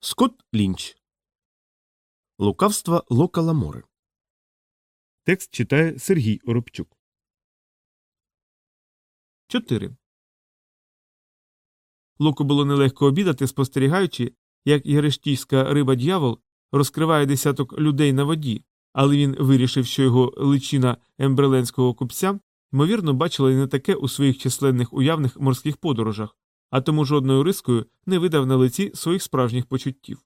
Скотт Лінч. Лукавство Лока Ламори. Текст читає Сергій Оробчук. 4. Луку було нелегко обідати, спостерігаючи, як єрештійська риба дьявол розкриває десяток людей на воді, але він вирішив, що його личина ембреленського купця, ймовірно, бачила і не таке у своїх численних уявних морських подорожах, а тому жодною рискою не видав на лиці своїх справжніх почуттів.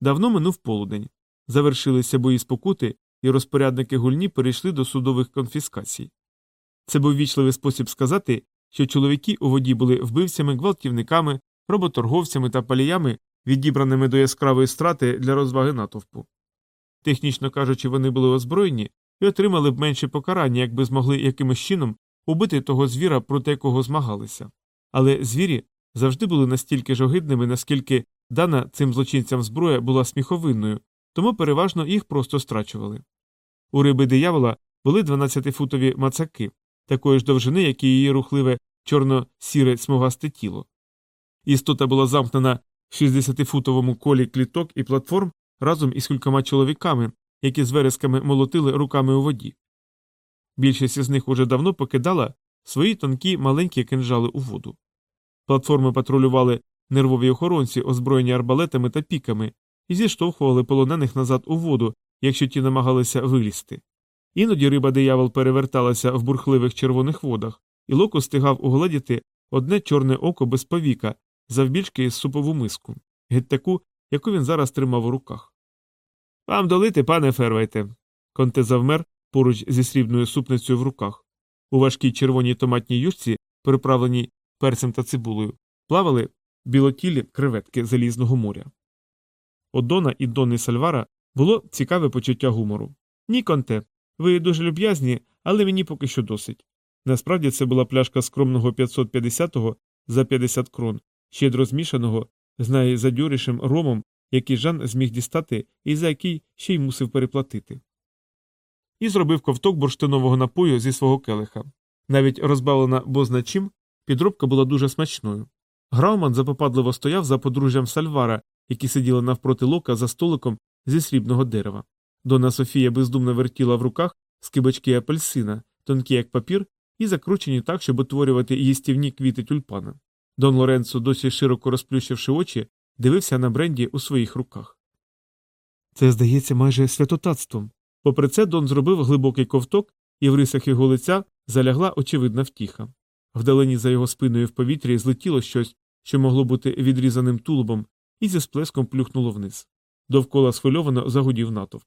Давно минув полудень. Завершилися бої спокути, і розпорядники гульні перейшли до судових конфіскацій. Це був вічливий спосіб сказати, що чоловіки у воді були вбивцями, гвалтівниками, роботорговцями та паліями, відібраними до яскравої страти для розваги натовпу. Технічно кажучи, вони були озброєні і отримали б менше покарання, якби змогли якимось чином убити того звіра, проти якого змагалися. Але звірі завжди були настільки ж огидними, наскільки дана цим злочинцям зброя була сміховинною, тому переважно їх просто страчували. У риби диявола були 12-футові мацаки, такої ж довжини, як і її рухливе чорно-сіре смугасте тіло. Істота була замкнена в 60-футовому колі кліток і платформ разом із кількома чоловіками, які з вересками молотили руками у воді. Більшість із них уже давно покидала свої тонкі маленькі кинжали у воду. Платформи патрулювали нервові охоронці, озброєні арбалетами та піками, і зіштовхували полонених назад у воду, якщо ті намагалися вилізти. Іноді риба диявол переверталася в бурхливих червоних водах, і локо стигав угледіти одне чорне око без повіка, завбільшки із супову миску, геть таку, яку він зараз тримав у руках. Вам долити, пане Фервайте. Конте завмер поруч зі срібною супницею в руках. У важкій червоній томатній юшці, приправленій перцем та цибулею, плавали білотілі креветки залізного моря. У Дона і Дони Сальвара було цікаве почуття гумору. Ні, конте, ви дуже люб'язні, але мені поки що досить. Насправді це була пляшка скромного 550-го за 50 крон, щедро змішаного з найзадьорішим ромом, який Жан зміг дістати і за який ще й мусив переплатити. І зробив ковток бурштинового напою зі свого келиха. Навіть розбавлена бозна чим, підробка була дуже смачною. Грауман запопадливо стояв за подружжям Сальвара, які сиділи навпроти лока за столиком зі срібного дерева. Дона Софія бездумно вертіла в руках скибочки апельсина, тонкі як папір, і закручені так, щоб утворювати їстівні квіти тюльпана. Дон Лоренцо, досі широко розплющивши очі, дивився на бренді у своїх руках. Це здається майже святотатством. Попри це, Дон зробив глибокий ковток, і в рисах його лиця залягла очевидна втіха. Вдалині за його спиною в повітрі злетіло щось, що могло бути відрізаним тулубом, і зі сплеском плюхнуло вниз. Довкола схвильовано загудів натовп.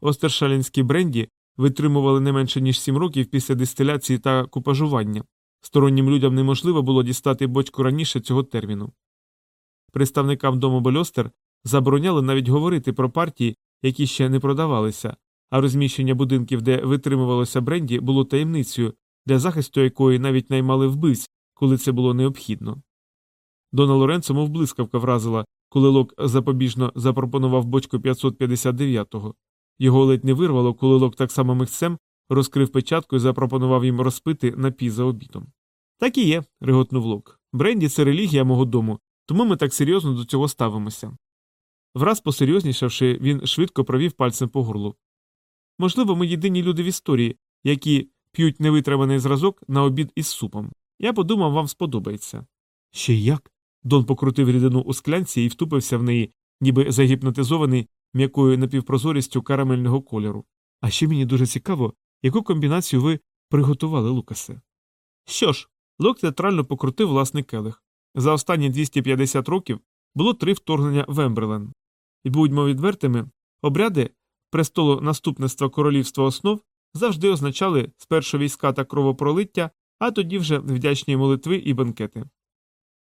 Остершалінські бренді витримували не менше ніж сім років після дистиляції та купажування. Стороннім людям неможливо було дістати бочку раніше цього терміну. Представникам дому Больостер забороняли навіть говорити про партії, які ще не продавалися, а розміщення будинків, де витримувалося бренді, було таємницею, для захисту якої навіть наймали вбивць, коли це було необхідно. Дона Лоренцо мов блискавка вразила, коли Лок запобіжно запропонував бочку 559-го. Його ледь не вирвало, коли Лок так само михцем розкрив печатку і запропонував їм розпити напій за обідом. Так і є, реготнув Лок. Бренді це релігія мого дому, тому ми так серйозно до цього ставимося. Враз посерйознішавши, він швидко провів пальцем по горлу. Можливо, ми єдині люди в історії, які п'ють невитриманий зразок на обід із супом. Я подумав, вам сподобається. Ще як? Дон покрутив рідину у склянці і втупився в неї, ніби загіпнотизований м'якою напівпрозорістю карамельного кольору. А ще мені дуже цікаво, яку комбінацію ви приготували, Лукасе. Що ж, Лок театрально покрутив власний келих. За останні 250 років було три вторгнення в Емберлен. І будьмо відвертими, обряди престолу наступництва королівства основ завжди означали спершу війська та кровопролиття, а тоді вже вдячні молитви і бенкети.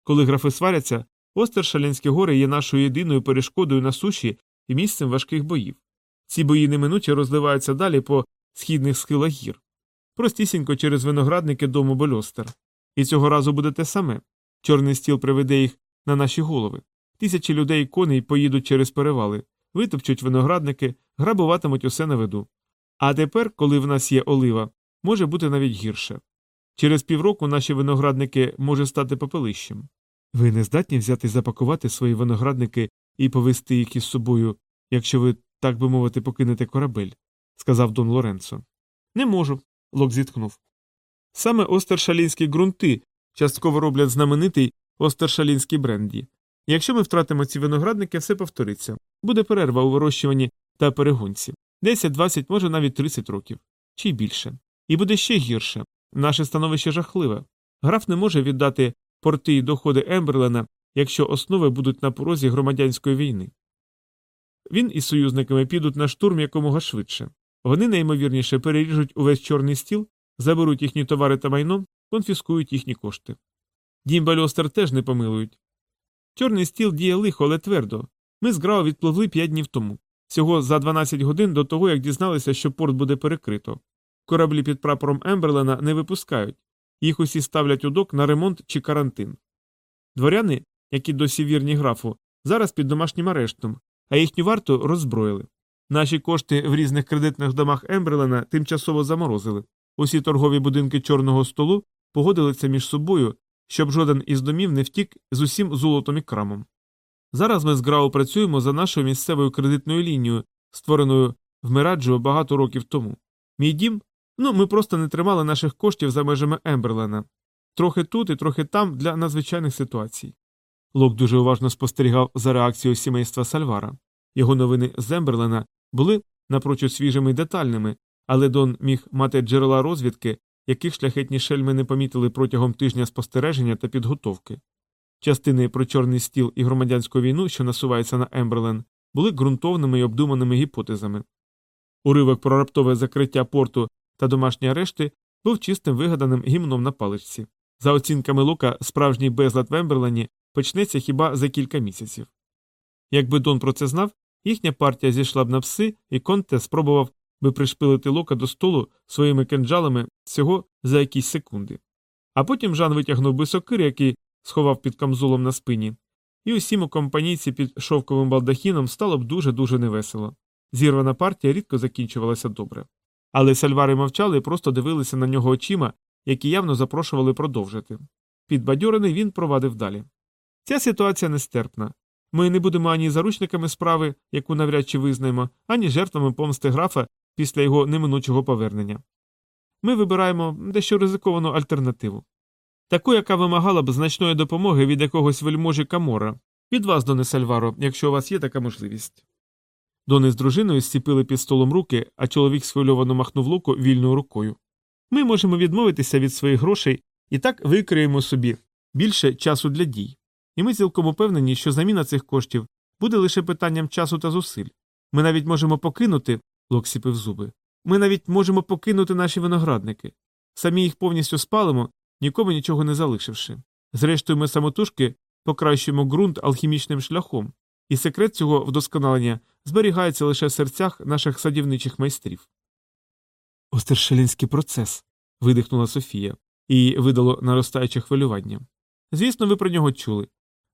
Коли графи сваряться, Остершалянські гори є нашою єдиною перешкодою на суші і місцем важких боїв. Ці бої неминуче розливаються далі по східних схилах гір, простісінько через виноградники дому Больостер. І цього разу буде те саме чорний стіл приведе їх на наші голови. Тисячі людей коней поїдуть через перевали, витопчуть виноградники, грабуватимуть усе на виду. А тепер, коли в нас є олива, може бути навіть гірше. Через півроку наші виноградники може стати попелищем. Ви не здатні взяти запакувати свої виноградники і повести їх із собою, якщо ви, так би мовити, покинете корабель, сказав Дон Лоренцо. Не можу, Лок зітхнув. Саме остершалінські ґрунти частково роблять знаменитий остершалінський бренді. Якщо ми втратимо ці виноградники, все повториться. Буде перерва у вирощуванні та перегонці 10, 20, може навіть 30 років, чи більше. І буде ще гірше. Наше становище жахливе. Граф не може віддати порти й доходи Емберлена, якщо основи будуть на порозі громадянської війни. Він із союзниками підуть на штурм якомога швидше. Вони найімовірніше переріжуть увесь чорний стіл, заберуть їхні товари та майно, конфіскують їхні кошти. Дім Бальостер теж не помилують. Чорний стіл діє лихо, але твердо. Ми з Грау відпливли п'ять днів тому, всього за 12 годин до того, як дізналися, що порт буде перекрито. Кораблі під прапором Емберлена не випускають, їх усі ставлять у док на ремонт чи карантин. Дворяни, які досі вірні графу, зараз під домашнім арештом, а їхню варту роззброїли. Наші кошти в різних кредитних домах Емберлена тимчасово заморозили. Усі торгові будинки чорного столу погодилися між собою, щоб жоден із домів не втік з усім золотом і крамом. Зараз ми з Грау працюємо за нашою місцевою кредитною лінією, створеною в Мираджо багато років тому. Мій дім ну ми просто не тримали наших коштів за межами Емберлена. Трохи тут і трохи там для надзвичайних ситуацій. Лок дуже уважно спостерігав за реакцією сімейства Сальвара. Його новини з Емберлена були напрочуд свіжими й детальними, але Дон міг мати джерела розвідки, яких шляхетні шельми не помітили протягом тижня спостереження та підготовки. Частини про чорний стіл і громадянську війну, що насувається на Емберлен, були ґрунтовними й обдуманими гіпотезами. Уривок про раптове закриття порту та домашні арешти був чистим вигаданим гімном на паличці. За оцінками Лука, справжній безлад в Емберлені почнеться хіба за кілька місяців. Якби Дон про це знав, їхня партія зійшла б на пси, і Конте спробував би пришпилити Лока до столу своїми кинджалами всього за якісь секунди. А потім Жан витягнув би сокир, який сховав під камзолом на спині, і усім у компанійці під шовковим балдахіном стало б дуже дуже невесело. Зірвана партія рідко закінчувалася добре. Але сальвари мовчали і просто дивилися на нього очима, які явно запрошували продовжити. Підбадьорений він провадив далі. Ця ситуація нестерпна. Ми не будемо ані заручниками справи, яку навряд чи визнаємо, ані жертвами помсти графа після його неминучого повернення. Ми вибираємо дещо ризиковану альтернативу. Таку, яка вимагала б значної допомоги від якогось вельможі Камора, від вас, Доне Сальваро, якщо у вас є така можливість. Дони з дружиною зціпили під столом руки, а чоловік схвильовано махнув луку вільною рукою. Ми можемо відмовитися від своїх грошей і так викриємо собі більше часу для дій. І ми цілком упевнені, що заміна цих коштів буде лише питанням часу та зусиль. Ми навіть можемо покинути, Лок сіпив зуби. Ми навіть можемо покинути наші виноградники. Самі їх повністю спалимо, нікому нічого не залишивши. Зрештою, ми самотужки покращуємо ґрунт алхімічним шляхом, і секрет цього вдосконалення зберігається лише в серцях наших садівничих майстрів. Остершелінський процес. видихнула Софія, і видало наростаюче хвилювання. Звісно, ви про нього чули.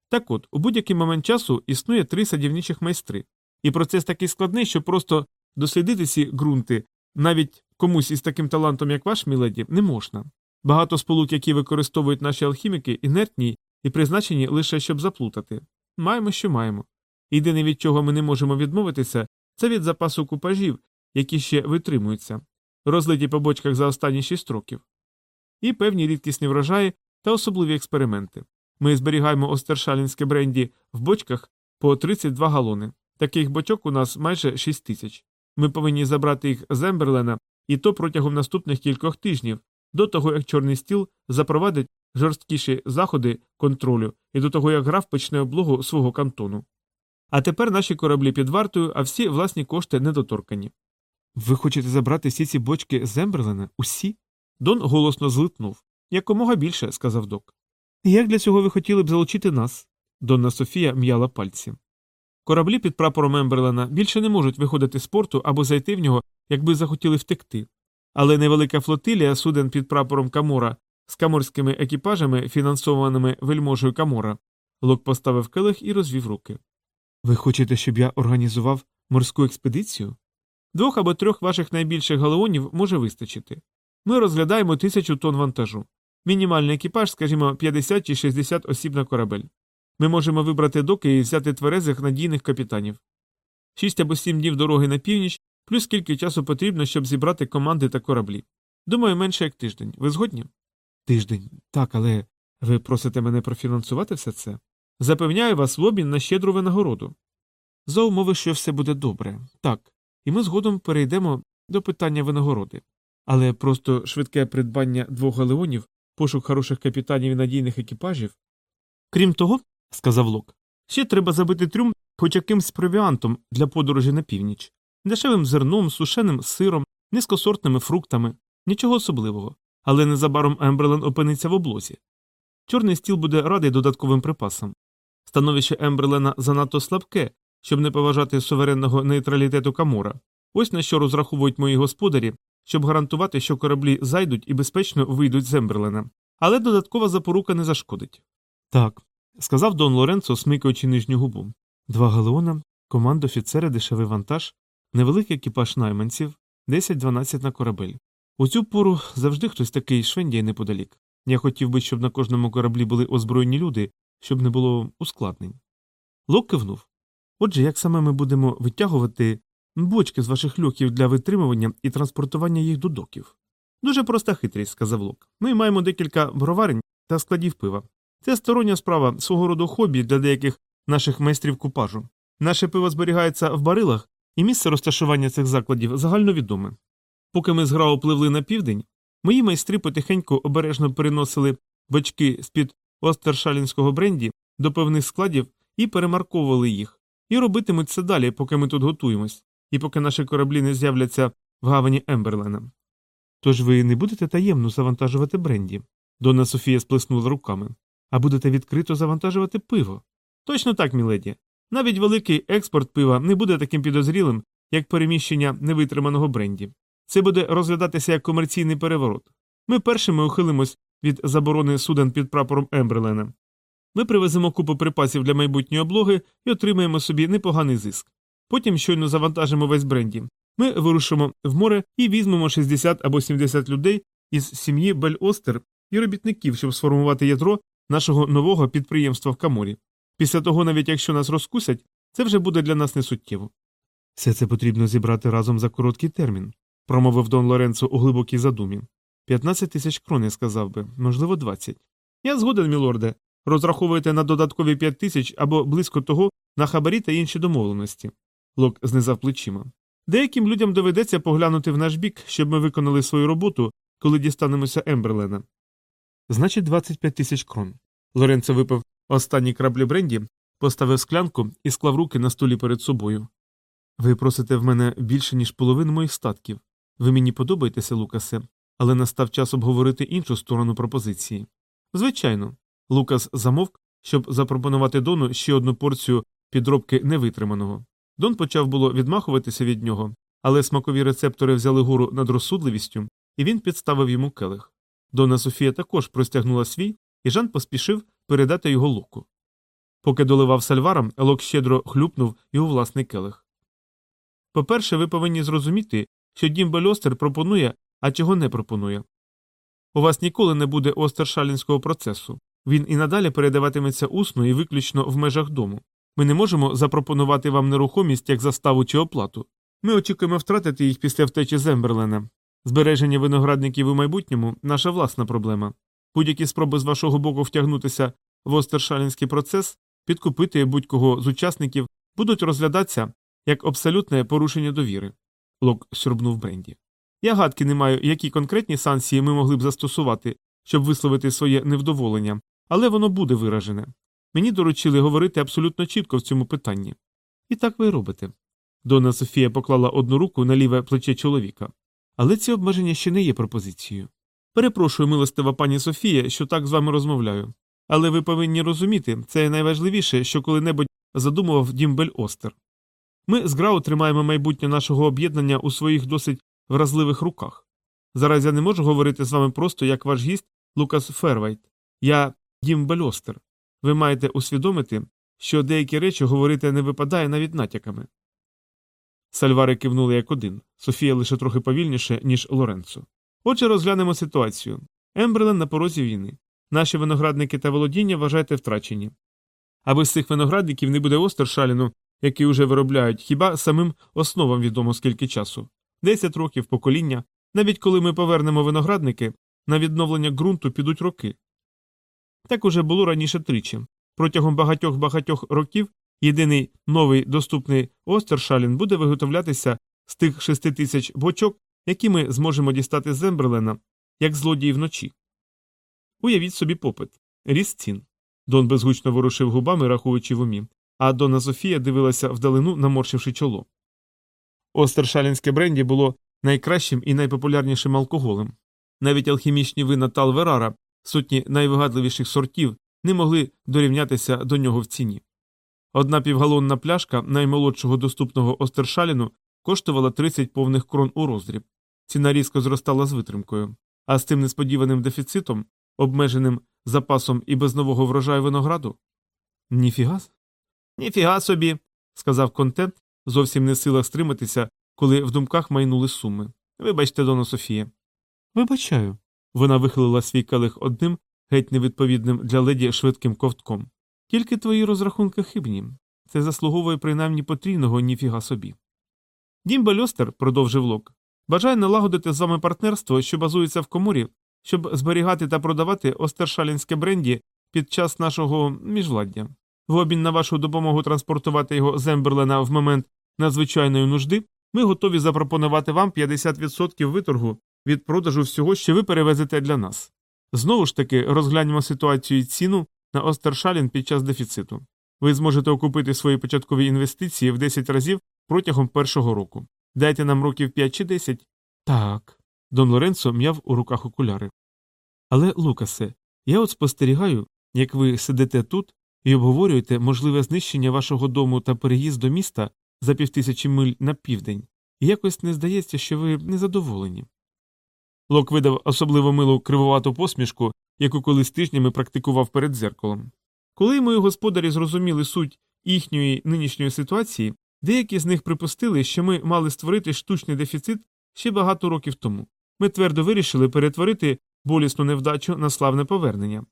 Так от, у будь-який момент часу існує три садівничих майстри, і процес такий складний, що просто дослідити ці ґрунти навіть комусь із таким талантом, як ваш, міледі, не можна. Багато сполук, які використовують наші алхіміки, інертні і призначені лише щоб заплутати. Маємо, що маємо. Єдине, від чого ми не можемо відмовитися, це від запасу купажів, які ще витримуються, розлиті по бочках за останні шість років, і певні рідкісні врожаї та особливі експерименти. Ми зберігаємо остершалінське бренді в бочках по 32 галони. Таких бочок у нас майже 6 тисяч. Ми повинні забрати їх з Емберлена, і то протягом наступних кількох тижнів, до того як Чорний стіл запровадить жорсткіші заходи контролю і до того як граф почне облогу свого кантону. А тепер наші кораблі під вартою, а всі власні кошти недоторкані. Ви хочете забрати всі ці бочки з Емберлена? Усі? Дон голосно злитнув. Якомога більше, сказав док. Як для цього ви хотіли б залучити нас? Донна Софія м'яла пальці. Кораблі під прапором Емберлена більше не можуть виходити з порту або зайти в нього, якби захотіли втекти. Але невелика флотилія суден під прапором Камора з каморськими екіпажами, фінансованими вельможею Камора. Лок поставив келих і розвів руки. Ви хочете, щоб я організував морську експедицію? Двох або трьох ваших найбільших галеонів може вистачити. Ми розглядаємо тисячу тонн вантажу. Мінімальний екіпаж, скажімо, 50 чи 60 осіб на корабель. Ми можемо вибрати доки і взяти тверезих надійних капітанів. Шість або сім днів дороги на північ, плюс скільки часу потрібно, щоб зібрати команди та кораблі. Думаю, менше як тиждень. Ви згодні? Тиждень. Так, але ви просите мене профінансувати все це? Запевняю вас в обмін на щедру винагороду. За умови, що все буде добре. Так. І ми згодом перейдемо до питання винагороди. Але просто швидке придбання двох галеонів, пошук хороших капітанів і надійних екіпажів. Крім того, сказав Лок, ще треба забити трюм хоч якимсь провіантом для подорожі на північ, дешевим зерном, сушеним сиром, низькосортними фруктами, нічого особливого, але незабаром Емберлен опиниться в облозі. Чорний стіл буде радий додатковим припасам. Становище Емберлена занадто слабке, щоб не поважати суверенного нейтралітету Камора. Ось на що розраховують мої господарі, щоб гарантувати, що кораблі зайдуть і безпечно вийдуть з Емберлена. Але додаткова запорука не зашкодить. Так, сказав Дон Лоренцо, смикаючи нижню губу. Два галеона, команда офіцери, дешевий вантаж, невеликий екіпаж найманців, 10-12 на корабель. У цю пору завжди хтось такий швендяє неподалік. Я хотів би, щоб на кожному кораблі були озброєні люди, щоб не було ускладнень. Лок кивнув. Отже, як саме ми будемо витягувати бочки з ваших льохів для витримування і транспортування їх до доків? Дуже проста хитрість, сказав Лок. Ми маємо декілька броварень та складів пива. Це стороння справа свого роду хобі для деяких наших майстрів купажу. Наше пиво зберігається в барилах, і місце розташування цих закладів загальновідоме. Поки ми з Грау пливли на південь, мої майстри потихеньку обережно переносили бочки з-під остершалінського бренді до певних складів і перемарковували їх, і робитимуть це далі, поки ми тут готуємось, і поки наші кораблі не з'являться в гавані Емберлена. Тож ви не будете таємно завантажувати бренді, Донна Софія сплеснула руками, а будете відкрито завантажувати пиво. Точно так, міледі. Навіть великий експорт пива не буде таким підозрілим, як переміщення невитриманого бренді. Це буде розглядатися як комерційний переворот. Ми першими ухилимось від заборони суден під прапором Емберлена. Ми привеземо купу припасів для майбутньої облоги і отримаємо собі непоганий зиск. Потім щойно завантажимо весь бренді. Ми вирушимо в море і візьмемо 60 або 70 людей із сім'ї Бель Остер і робітників, щоб сформувати ядро нашого нового підприємства в Каморі. Після того, навіть якщо нас розкусять, це вже буде для нас несуттєво. Все це потрібно зібрати разом за короткий термін, промовив Дон Лоренцо у глибокій задумі. 15 тисяч крон, я сказав би, можливо, 20. Я згоден, мілорде. Розраховуйте на додаткові 5 тисяч або близько того на хабарі та інші домовленості. Лок знизав плечима. Деяким людям доведеться поглянути в наш бік, щоб ми виконали свою роботу, коли дістанемося Емберлена. Значить, 25 тисяч крон. Лоренцо випив останні краплі бренді, поставив склянку і склав руки на столі перед собою. Ви просите в мене більше, ніж половину моїх статків. Ви мені подобаєтеся, Лукасе, але настав час обговорити іншу сторону пропозиції. Звичайно, Лукас замовк, щоб запропонувати Дону ще одну порцію підробки невитриманого. Дон почав було відмахуватися від нього, але смакові рецептори взяли гору над розсудливістю, і він підставив йому келих. Дона Софія також простягнула свій, і Жан поспішив передати його луку. Поки доливав сальварам, Лок щедро хлюпнув його власний келих. По перше, ви повинні зрозуміти, що дім Бельостер пропонує, а чого не пропонує. У вас ніколи не буде остершалінського процесу. Він і надалі передаватиметься усно і виключно в межах дому. Ми не можемо запропонувати вам нерухомість як заставу чи оплату. Ми очікуємо втратити їх після втечі з Емберлена. Збереження виноградників у майбутньому наша власна проблема. Будь-які спроби з вашого боку втягнутися в остершалінський процес, підкупити будь-кого з учасників будуть розглядатися як абсолютне порушення довіри. Лок сюрбнув Бренді. Я гадки не маю, які конкретні санкції ми могли б застосувати, щоб висловити своє невдоволення, але воно буде виражене. Мені доручили говорити абсолютно чітко в цьому питанні. І так ви робите. Дона Софія поклала одну руку на ліве плече чоловіка. Але ці обмеження ще не є пропозицією. Перепрошую, милостива пані Софія, що так з вами розмовляю. Але ви повинні розуміти, це найважливіше, що коли-небудь задумував Дімбель Остер. Ми з Грау тримаємо майбутнє нашого об'єднання у своїх досить вразливих руках. Зараз я не можу говорити з вами просто як ваш гість Лукас Фервайт. Я Дім Бель Остер. Ви маєте усвідомити, що деякі речі говорити не випадає навіть натяками. Сальвари кивнули як один, Софія лише трохи повільніше, ніж Лоренцо. Отже, розглянемо ситуацію. Емберлен на порозі війни. Наші виноградники та володіння вважайте втрачені. А без цих виноградників не буде Остершаліну, який уже виробляють, хіба самим основам відомо скільки часу. Десять років покоління, навіть коли ми повернемо виноградники, на відновлення ґрунту підуть роки. Так уже було раніше тричі. Протягом багатьох багатьох років єдиний новий доступний Остершалін буде виготовлятися з тих шести тисяч бочок, які ми зможемо дістати з Земберлена, як злодії вночі. Уявіть собі попит, ріст цін. Дон безгучно ворушив губами, рахуючи в умі, а Дона Софія дивилася вдалину, наморщивши чоло. Остершалінське бренді було найкращим і найпопулярнішим алкоголем. Навіть алхімічні вина Талверара, сотні найвигадливіших сортів, не могли дорівнятися до нього в ціні. Одна півгалонна пляшка наймолодшого доступного Остершаліну коштувала 30 повних крон у роздріб. Ціна різко зростала з витримкою, а з цим несподіваним дефіцитом, обмеженим запасом і без нового врожаю винограду? Ніфіга? Ніфіга собі, сказав контент, зовсім не в силах стриматися, коли в думках майнули суми. Вибачте, Дона Софія. Вибачаю. Вона вихилила свій келих одним, геть невідповідним для леді швидким ковтком. Тільки твої розрахунки хибні. Це заслуговує принаймні потрійного ніфіга собі. Дім Бельостер, продовжив Лок, бажає налагодити з вами партнерство, що базується в коморі, щоб зберігати та продавати остершалінське бренді під час нашого міжвладдя. В обмін на вашу допомогу транспортувати його з Емберлена в момент надзвичайної нужди, ми готові запропонувати вам 50% виторгу від продажу всього, що ви перевезете для нас. Знову ж таки, розгляньмо ситуацію і ціну на Остершалін під час дефіциту. Ви зможете окупити свої початкові інвестиції в 10 разів протягом першого року. Дайте нам років 5 чи 10. Так. Дон Лоренцо м'яв у руках окуляри. Але, Лукасе, я от спостерігаю, як ви сидите тут і обговорюєте можливе знищення вашого дому та переїзд до міста за півтисячі миль на південь, і якось не здається, що ви незадоволені. Лок видав особливо милу кривувату посмішку, яку колись тижнями практикував перед дзеркалом. Коли мої господарі зрозуміли суть їхньої нинішньої ситуації, деякі з них припустили, що ми мали створити штучний дефіцит ще багато років тому. Ми твердо вирішили перетворити болісну невдачу на славне повернення.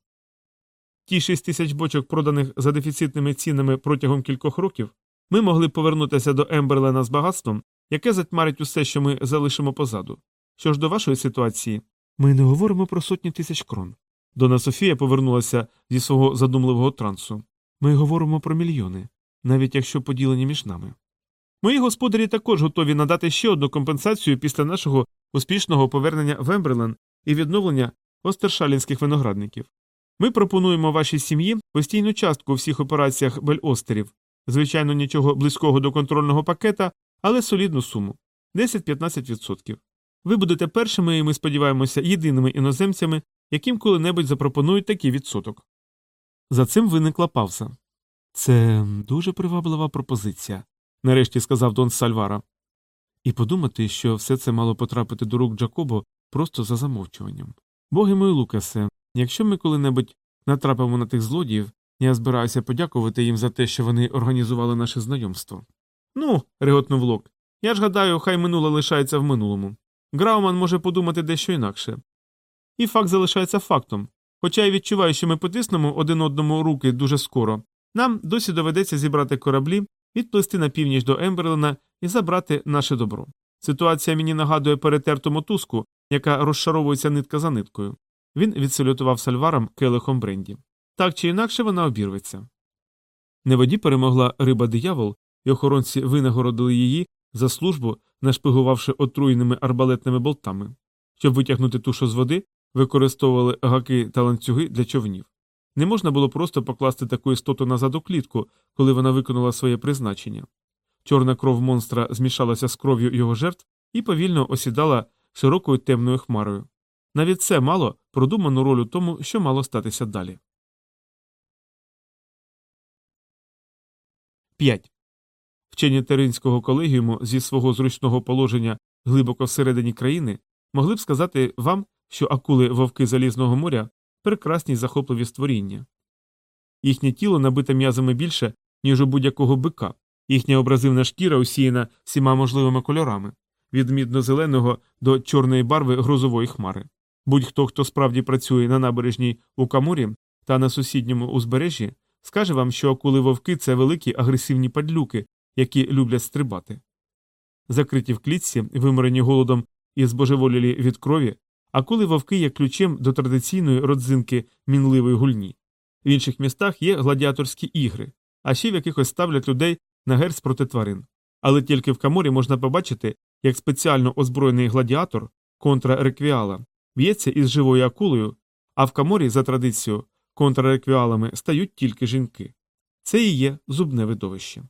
Ті шість тисяч бочок, проданих за дефіцитними цінами протягом кількох років, ми могли повернутися до Емберлена з багатством, яке затьмарить усе, що ми залишимо позаду. Що ж до вашої ситуації, ми не говоримо про сотні тисяч крон. Дона Софія повернулася зі свого задумливого трансу. Ми говоримо про мільйони, навіть якщо поділені між нами. Мої господарі також готові надати ще одну компенсацію після нашого успішного повернення в Емберлен і відновлення остершалінських виноградників. Ми пропонуємо вашій сім'ї постійну частку у всіх операціях Бель-Остерів, звичайно, нічого близького до контрольного пакета, але солідну суму 10-15%. Ви будете першими, і ми сподіваємося, єдиними іноземцями, яким коли-небудь запропонують такий відсоток. За цим виникла павза. Це дуже приваблива пропозиція, нарешті сказав Дон Сальвара. І подумати, що все це мало потрапити до рук Джакобо просто за замовчуванням. Боги мої Лукасе, якщо ми коли-небудь натрапимо на тих злодіїв, я збираюся подякувати їм за те, що вони організували наше знайомство. Ну, реготнув Лок. Я ж гадаю, хай минуле лишається в минулому. Грауман може подумати дещо інакше. І факт залишається фактом. Хоча я відчуваю, що ми потиснемо один одному руки дуже скоро, нам досі доведеться зібрати кораблі, відплисти на північ до Емберлена і забрати наше добро. Ситуація мені нагадує перетерту мотузку, яка розшаровується нитка за ниткою. Він відсалютував сальваром келихом бренді. Так чи інакше вона обірветься. На воді перемогла риба диявол, і охоронці винагородили її за службу, нашпигувавши отруєними арбалетними болтами. Щоб витягнути тушу з води, використовували гаки та ланцюги для човнів. Не можна було просто покласти таку істоту назад у клітку, коли вона виконала своє призначення. Чорна кров монстра змішалася з кров'ю його жертв і повільно осідала широкою темною хмарою. Навіть це мало продуману роль у тому, що мало статися далі. 5. Вчені Теринського колегіуму зі свого зручного положення глибоко всередині країни могли б сказати вам, що акули вовки Залізного моря прекрасні захопливі створіння. Їхнє тіло набите м'язами більше, ніж у будь-якого бика, їхня образивна шкіра усіяна всіма можливими кольорами від мідно-зеленого до чорної барви грозової хмари. Будь-хто, хто справді працює на набережній у Камурі та на сусідньому узбережжі, скаже вам, що акули вовки це великі агресивні падлюки, які люблять стрибати. Закриті в клітці, виморені голодом і збожеволілі від крові, акули вовки є ключем до традиційної родзинки мінливої гульні. В інших містах є гладіаторські ігри, а ще в якихось ставлять людей на герць проти тварин. Але тільки в каморі можна побачити, як спеціально озброєний гладіатор контра реквіала б'ється із живою акулою, а в каморі, за традицією, контрареквіалами стають тільки жінки. Це і є зубне видовище.